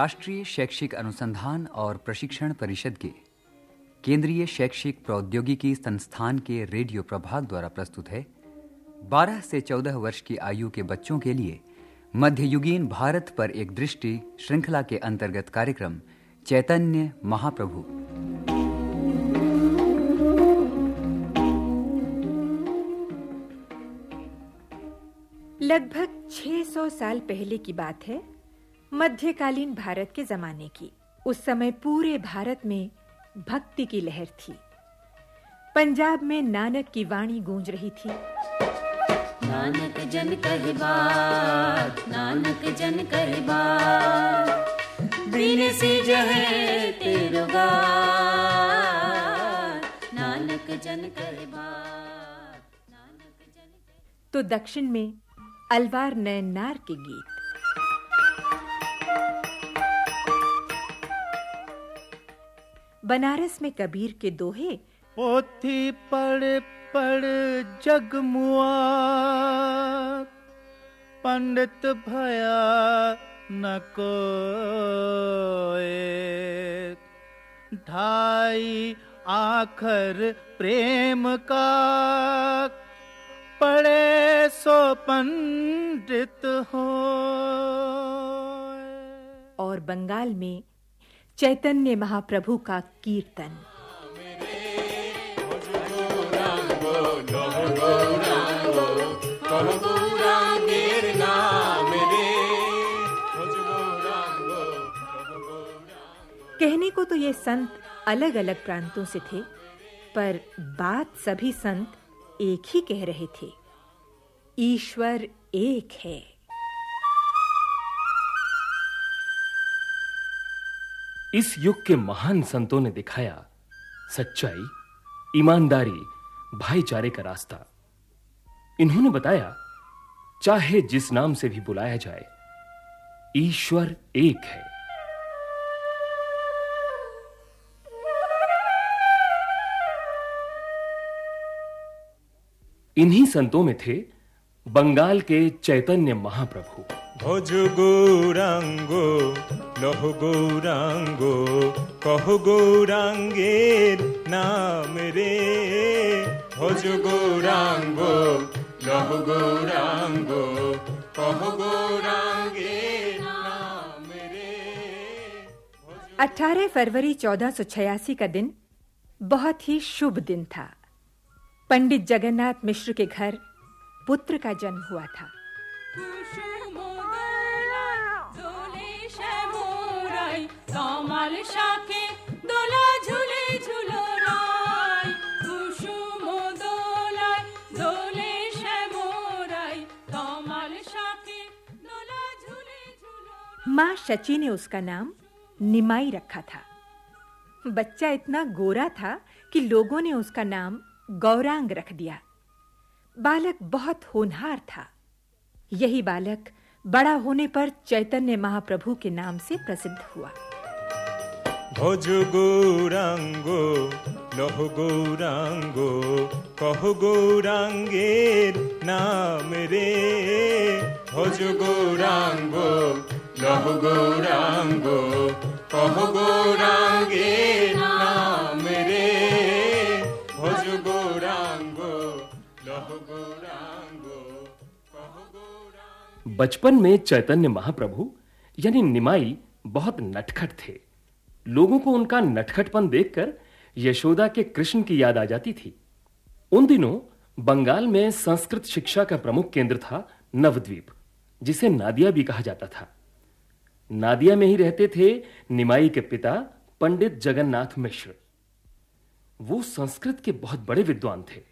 राष्ट्रीय शैक्षिक अनुसंधान और प्रशिक्षण परिषद के केंद्रीय शैक्षिक प्रौद्योगिकी संस्थान के रेडियो प्रभाग द्वारा प्रस्तुत है। 12 से 14 वर्ष की आयु के बच्चों के लिए मध्ययुगीन भारत पर एक दृष्टि श्रृंखला के अंतर्गत कार्यक्रम चैतन्य महाप्रभु। लगभग 600 साल पहले की बात है। मध्यकालीन भारत के जमाने की। उस समय पूरे भारत में भक्ति की लहर थी। पंजाब में नानक की वाणी गूंज रही थी। नानक जन कहे बात नानक जन कहे बात। बिन सी जहे तेरो नानक जन कहे बात नानक जन तो दक्षिण में अलवार नयनार के गीत। बनारस में कबीर के दोहे। पोथी पढ़ पढ़ जग मुआ। पंडित भया न कोए। ढाई आखर प्रेम का। पढ़े सो पंडित हो और बंगाल में चैतन्य महाप्रभु का कीर्तन। कहने को तो ये संत अलग-अलग प्रांतों से थे, पर बात सभी संत एक ही कह रहे थे, ईश्वर एक है। इस युग के महान संतों ने दिखाया सच्चाई, ईमानदारी, भाईचारे का रास्ता। इन्होंने बताया, चाहे जिस नाम से भी बुलाया जाए, ईश्वर एक है। इन्हीं संतों में थे बंगाल के चैतन्य महाप्रभु। ভজ গৌরাঙ্গ লহ গৌরাঙ্গ কহ গৌরাঙ্গের নাম রে ভজ গৌরাঙ্গ লহ গৌরাঙ্গ কহ গৌরাঙ্গের নাম রে 18 फरवरी 1486 का दिन बहुत ही शुभ दिन था पंडित जगन्नाथ मिश्र के घर पुत्र का जन्म हुआ था কমাল শাখে দোলা ঝুলে ঝুলো রাই কুসুম দোলায় দোলে শ্যামরাই কমাল শাখে দোলা ঝুলে ঝুলো मां शची ने उसका नाम निमाई रखा था बच्चा इतना गोरा था कि लोगों ने उसका नाम गौरांग रख दिया बालक बहुत होनहार था यही बालक बड़ा होने पर चैतन्य महाप्रभु के नाम से प्रसिद्ध हुआ ভজ গৌরাঙ্গ লহ গৌরাঙ্গ কহ গৌরাঙ্গের নাম রে ভজ গৌরাঙ্গ লহ গৌরাঙ্গ কহ গৌরাঙ্গের নাম রে ভজ গৌরাঙ্গ লহ গৌরাঙ্গ কহ গৌরাঙ্গ बचपन में चैतन्य महाप्रभु यानी निमाई बहुत नटखट थे लोगों को उनका नटखटपन देखकर यशोदा के कृष्ण की याद आ जाती थी। उन दिनों बंगाल में संस्कृत शिक्षा का प्रमुख केंद्र था नवद्वीप, जिसे नादिया भी कहा जाता था। नादिया में ही रहते थे निमाई के पिता पंडित जगन्नाथ मिश्र। वो संस्कृत के बहुत बड़े विद्वान थे।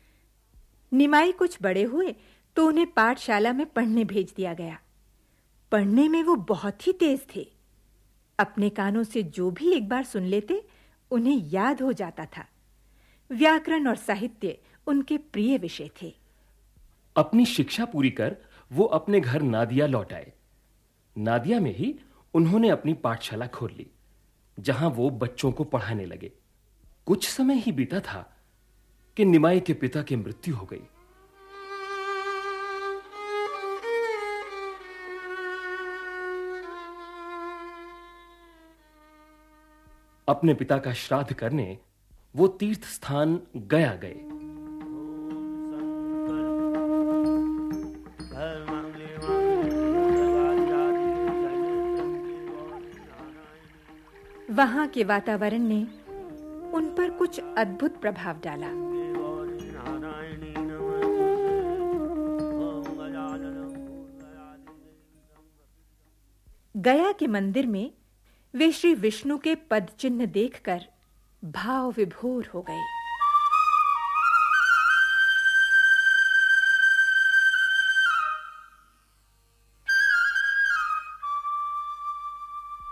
निमाई कुछ बड़े हुए तो उन्हें पाठशाला में पढ़ने भेज दिया गया। पढ़ने में वो बहुत ही तेज थे। अपने कानों से जो भी एक बार सुन लेते, उन्हें याद हो जाता था। व्याकरण और साहित्य उनके प्रिय विषय थे। अपनी शिक्षा पूरी कर वो अपने घर नादिया लौट आए। नादिया में ही उन्होंने अपनी पाठशाला खोल ली, जहाँ वो बच्चों को पढ़ाने लगे। कुछ समय ही बीता था कि निमाई के पिता की मृत्यु हो गई। अपने पिता का श्राद्ध करने वो तीर्थ स्थान गया गए। वहाँ के वातावरण ने उन पर कुछ अद्भुत प्रभाव डाला। गया के मंदिर में वे श्री विष्णु के पद चिन्ह देखकर भाव विभोर हो गए।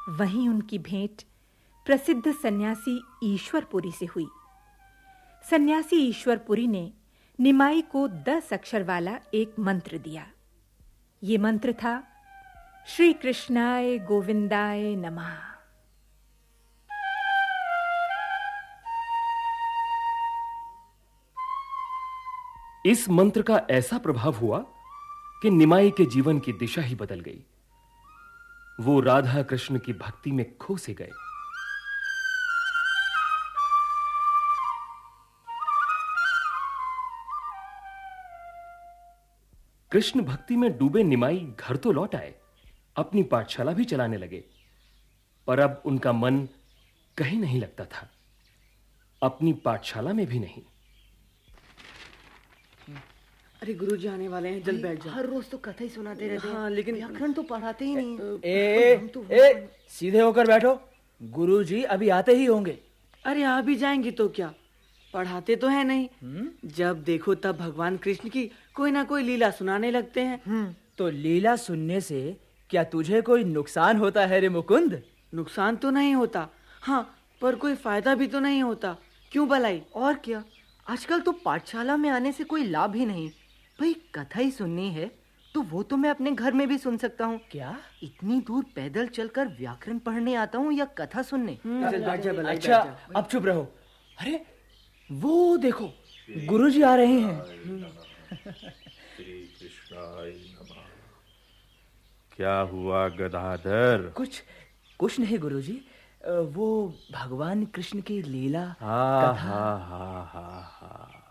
वहीं उनकी भेंट प्रसिद्ध सन्यासी ईश्वरपुरी से हुई। सन्यासी ईश्वरपुरी ने निमाई को दस अक्षर वाला एक मंत्र दिया। ये मंत्र था श्री कृष्णाय गोविंदाय नमः। इस मंत्र का ऐसा प्रभाव हुआ कि निमाई के जीवन की दिशा ही बदल गई। वो राधा कृष्ण की भक्ति में खो से गए। कृष्ण भक्ति में डूबे निमाई घर तो लौट आए। अपनी पाठशाला भी चलाने लगे। पर अब उनका मन कहीं नहीं लगता था। अपनी पाठशाला में भी नहीं। अरे गुरुजी आने वाले हैं जल्द बैठ जाओ। हर रोज तो कथा ही सुनाते रहते हैं। हाँ लेकिन व्याकरण तो पढ़ाते ही नहीं। ए, ए सीधे होकर बैठो। गुरुजी अभी आते ही होंगे। अरे आ भी जाएँगे तो क्या? पढ़ाते तो है नहीं। जब देखो तब भगवान कृष्ण की कोई ना कोई लीला सुनाने लगते हैं। तो लीला सुनने से क्या तुझे कोई नुकसान होता है रे मुकुंद? नुकसान तो नहीं होता। हाँ पर कोई फ़ायदा भी तो नहीं होता। क्यों भलाई? और क्या? आजकल तो पाठशाला में आने से कोई लाभ ही नहीं। भाई कथा ही सुननी है तो वो तो मैं अपने घर में भी सुन सकता हूँ। क्या? इतनी दूर पैदल चलकर व्याकरण पढ़ने आता हूँ या कथा सुनने? चल बैठ जा भलाई अच्छा अब चुप रहो। अरे वो देखो गुरुजी आ रहे हैं। क्या हुआ गदाधर? कुछ कुछ नहीं गुरुजी। वो भगवान कृष्ण की लीला हा हा हा हा हा।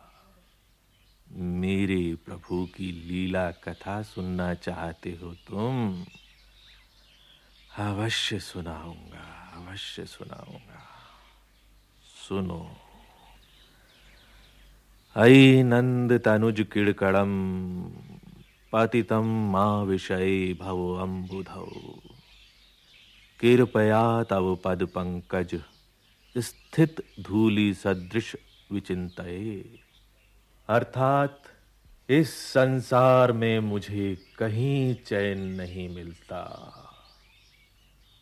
मेरे प्रभु की लीला कथा सुनना चाहते हो तुम? अवश्य सुनाऊँगा अवश्य सुनाऊँगा। सुनो। अयि नंद तनुज किड़कड़म पतितम माँ विषय भव अम्बुधौ। कृपया तव पंकज, स्थित धूलि सदृश विचिंतये अर्थात, इस संसार में मुझे कहीं चैन नहीं मिलता।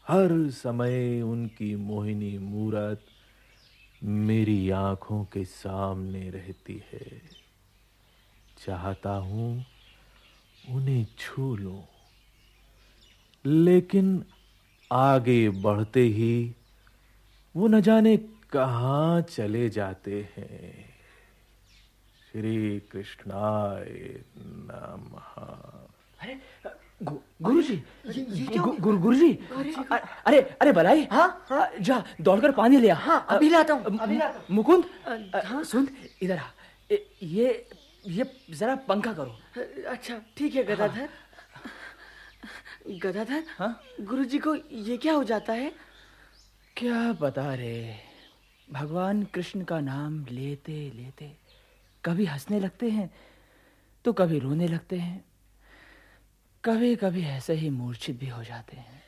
हर समय उनकी मोहिनी मूरत मेरी आँखों के सामने रहती है। चाहता हूँ उन्हें छू लो। लेकिन आगे बढ़ते ही वो न जाने कहाँ चले जाते हैं। श्री कृष्णाय नमः। अरे गु, गुरुजी गु, गुरु गुरुजी अ- अरे। अरे भलाई हाँ? जा दौड़कर पानी ले आ। हाँ अभी लाता हूँ, अभी मुकुंद अ, सुन इधर आ। ये ये जरा पंखा करो। अच्छा ठीक है गदाधर। हाँ। गदाधर हाँ? गुरुजी को ये क्या हो जाता है? क्या पता रे भगवान कृष्ण का नाम लेते लेते कभी हंसने लगते हैं तो कभी रोने लगते हैं। कभी कभी ऐसे ही मूर्छित भी हो जाते हैं।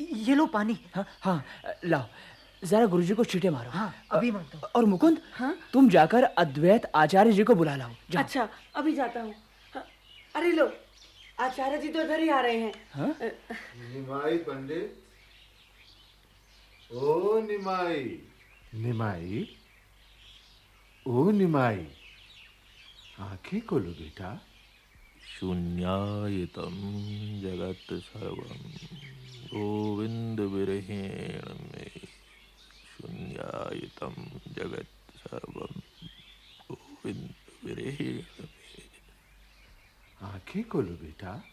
ये लो पानी। हाँ हाँ लाओ। जरा गुरुजी को छीटे मारो। हाँ, अभी माँगता हूँ। और मुकुंद हाँ? तुम जाकर अद्वैत आचार्य जी को बुला लाओ। जाओ। अच्छा अभी जाता हूँ। हाँ, अरे लो आचार्य जी तो इधर ही आ रहे हैं। हाँ? निमाई पंडित ओ निमाई। निमाई? ओ निमाई। आँखें खोलो बेटा। शून्यायतम जगत सर्वम गोविंद विरहेण में। जगत सर्वम गोविंद में आँखें खोलो बेटा।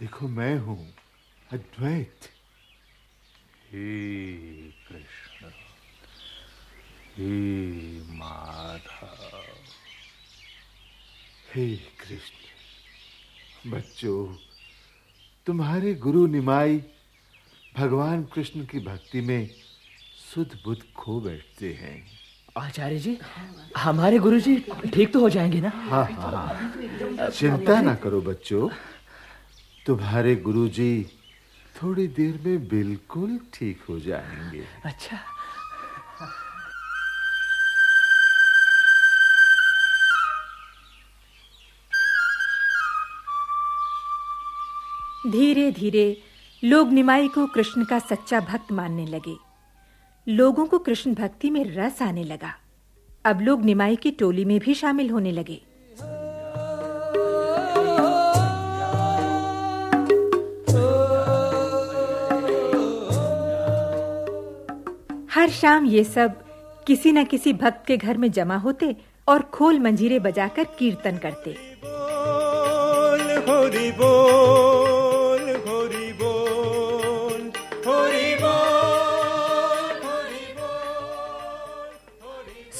देखो मैं हूँ अद्वैत। हे कृष्ण, हे माधव हे कृष्ण, बच्चों, तुम्हारे गुरु निमाई भगवान कृष्ण की भक्ति में सुध बुध खो बैठते हैं। आचार्य जी हमारे गुरु जी ठीक तो हो जाएँगे ना? हाँ हाँ चिंता ना करो बच्चों। तुम्हारे गुरु जी थोड़ी देर में बिल्कुल ठीक हो जाएँगे। अच्छा। धीरे धीरे लोग निमाई को कृष्ण का सच्चा भक्त मानने लगे। लोगों को कृष्ण भक्ति में रस आने लगा। अब लोग निमाई की टोली में भी शामिल होने लगे। हर शाम ये सब किसी न किसी भक्त के घर में जमा होते और खोल मंजीरे बजाकर कीर्तन करते। बोल होरी बोल।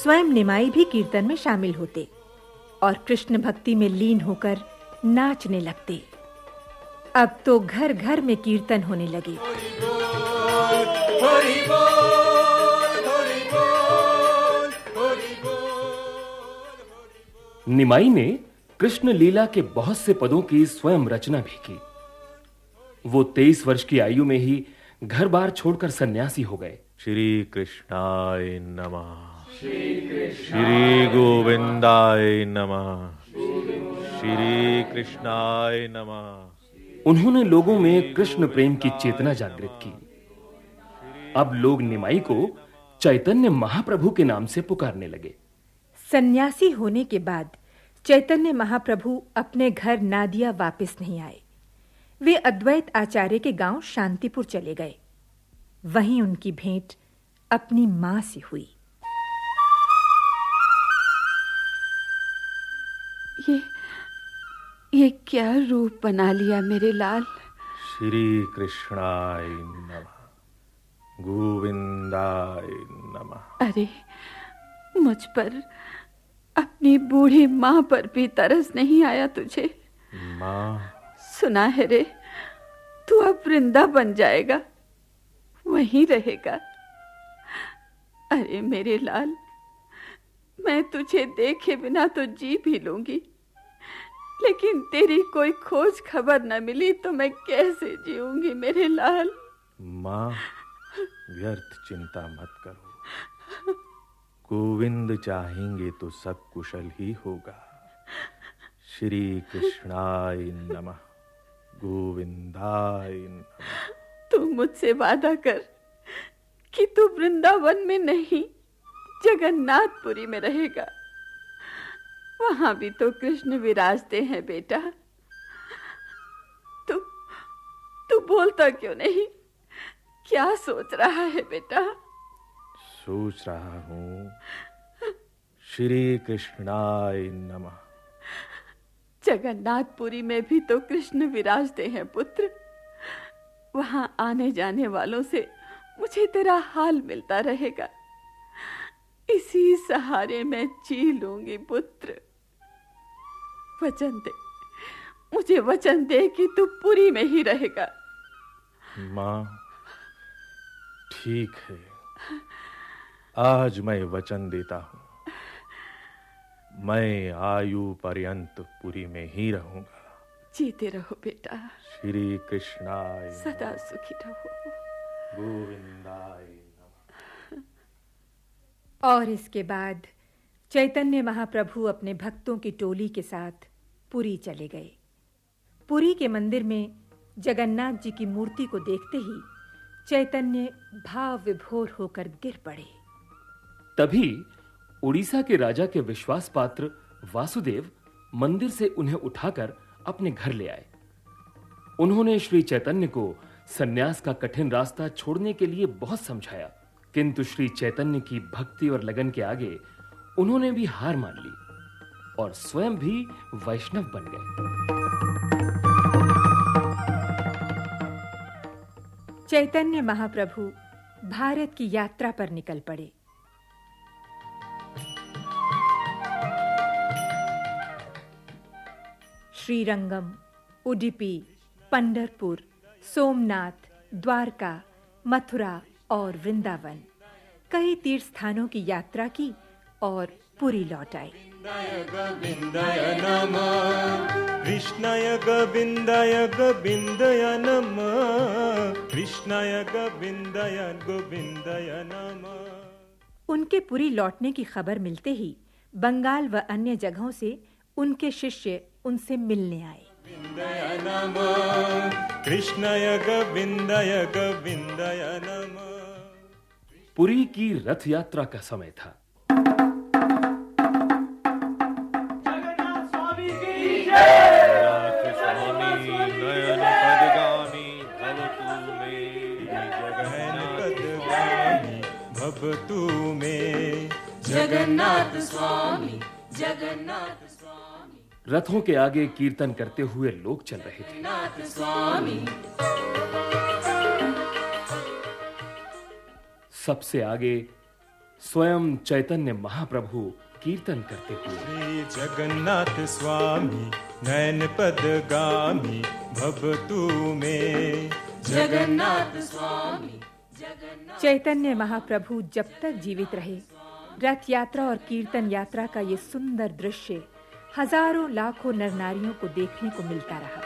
स्वयं निमाई भी कीर्तन में शामिल होते और कृष्ण भक्ति में लीन होकर नाचने लगते। अब तो घर-घर में कीर्तन होने लगे। होरी बोल होरी बोल होरी बोल निमाई ने कृष्ण लीला के बहुत से पदों की स्वयं रचना भी की। वो 23 वर्ष की आयु में ही घर-बार छोड़कर सन्यासी हो गए। श्री कृष्णाय नमः। श्री गोविंदाय नमः। श्री कृष्णाय नमः। उन्होंने लोगों में कृष्ण प्रेम की चेतना जागृत की। अब लोग निमाई को चैतन्य महाप्रभु के नाम से पुकारने लगे। सन्यासी होने के बाद चैतन्य महाप्रभु अपने घर नादिया वापस नहीं आए। वे अद्वैत आचार्य के गाँव शांतिपुर चले गए। वहीं उनकी भेंट अपनी माँ से हुई। ये ये क्या रूप बना लिया मेरे लाल? श्री कृष्णाय नमः। गोविंदाय नमः। अरे मुझ पर अपनी बूढ़ी माँ पर भी तरस नहीं आया तुझे। माँ? सुना है रे तू अब वृंदा बन जाएगा। वहीं रहेगा। अरे मेरे लाल मैं तुझे देखे बिना तो जी भी लूँगी। लेकिन तेरी कोई खोज खबर न मिली तो मैं कैसे जीऊँगी मेरे लाल? माँ व्यर्थ चिंता मत करो। गोविंद चाहेंगे तो सब कुशल ही होगा। श्री कृष्णाय नमः। गोविंदाय नमः। तू मुझसे वादा कर कि तू वृंदावन में नहीं जगन्नाथपुरी में रहेगा। वहाँ भी तो कृष्ण विराजते हैं बेटा। तू तू बोलता क्यों नहीं? क्या सोच रहा है बेटा? सोच रहा हूँ। श्री कृष्णाय नमः। जगन्नाथपुरी में भी तो कृष्ण विराजते हैं पुत्र। वहाँ आने जाने वालों से मुझे तेरा हाल मिलता रहेगा। इसी सहारे मैं जी लूँगी पुत्र। वचन दे। मुझे वचन दे कि तू पुरी में ही रहेगा। माँ ठीक है। आज मैं वचन देता हूँ। मैं आयु पर्यंत पुरी में ही रहूँगा। जीते रहो बेटा। श्री कृष्णाय सदा सुखी रहो। गोविंदाय और इसके बाद चैतन्य महाप्रभु अपने भक्तों की टोली के साथ पुरी चले गए। पुरी के मंदिर में जगन्नाथ जी की मूर्ति को देखते ही चैतन्य भाव विभोर होकर गिर पड़े। तभी उड़ीसा के राजा के विश्वास पात्र वासुदेव मंदिर से उन्हें उठाकर अपने घर ले आए। उन्होंने श्री चैतन्य को सन्यास का कठिन रास्ता छोड़ने के लिए बहुत समझाया, किंतु श्री चैतन्य की भक्ति और लगन के आगे उन्होंने भी हार मान ली। और स्वयं भी वैष्णव बन गए। चैतन्य महाप्रभु भारत की यात्रा पर निकल पड़े। श्रीरंगम, उडुपी पंडरपुर सोमनाथ, द्वारका, मथुरा और वृंदावन। कई तीर्थ स्थानों की यात्रा की और पुरी लौट आए गोविन्दाय नमः कृष्णाय गोविन्दाय गोविन्दाय नमः कृष्णाय गोविन्दाय गोविन्दाय नमः उनके पुरी लौटने की खबर मिलते ही बंगाल व अन्य जगहों से उनके शिष्य उनसे मिलने आए। गोविन्दाय कृष्णाय गोविन्दाय गोविन्दाय नमः पुरी की रथ यात्रा का समय था। भवतु में। जगन्नाथ स्वामी जगन्नाथ स्वामी। रथों के आगे कीर्तन करते हुए लोग चल रहे थे। नाथ स्वामी। सबसे आगे स्वयं चैतन्य महाप्रभु कीर्तन करते हुए। श्री जगन्नाथ स्वामी नयन पद गामी भवतु में। जगन्नाथ स्वामी। चैतन्य महाप्रभु जब तक जीवित रहे, रथ यात्रा और कीर्तन यात्रा का ये सुंदर दृश्य हज़ारों लाखों नर नारियों को देखने को मिलता रहा।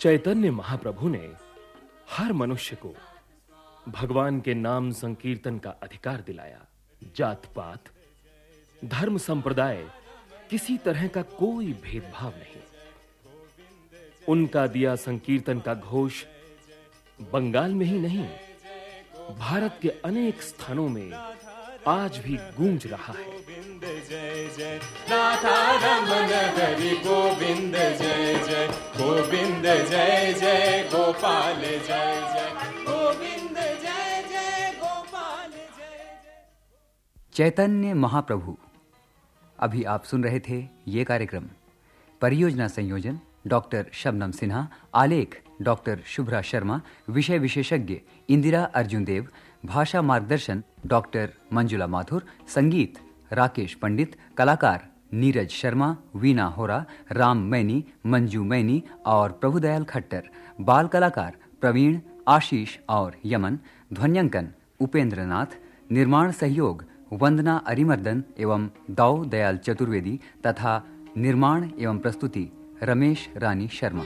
चैतन्य महाप्रभु ने हर मनुष्य को भगवान के नाम संकीर्तन का अधिकार दिलाया। जात पात धर्म संप्रदाय किसी तरह का कोई भेदभाव नहीं। उनका दिया संकीर्तन का घोष बंगाल में ही नहीं भारत के अनेक स्थानों में आज भी गूंज रहा है। जय जय राधा रमन हरि गोविंद जय जय गोविंद जय जय गोपाल जय जय गोविंद जय जय गोपाल जय जय। चैतन्य महाप्रभु। अभी आप सुन रहे थे ये कार्यक्रम। परियोजना संयोजन, डॉक्टर शबनम सिन्हा, आलेख, डॉक्टर शुभ्रा शर्मा, विषय विशेषज्ञ इंदिरा अर्जुन देव, भाषा मार्गदर्शन डॉक्टर मंजुला माथुर, संगीत राकेश पंडित, कलाकार नीरज शर्मा वीना होरा, राम मैनी, मंजू मैनी और प्रभुदयाल खट्टर, बाल कलाकार प्रवीण, आशीष और यमन, ध्वन्यांकन उपेंद्र नाथ निर्माण सहयोग वंदना अरिमर्दन एवं दाऊ दयाल चतुर्वेदी तथा निर्माण एवं प्रस्तुति रमेश रानी शर्मा।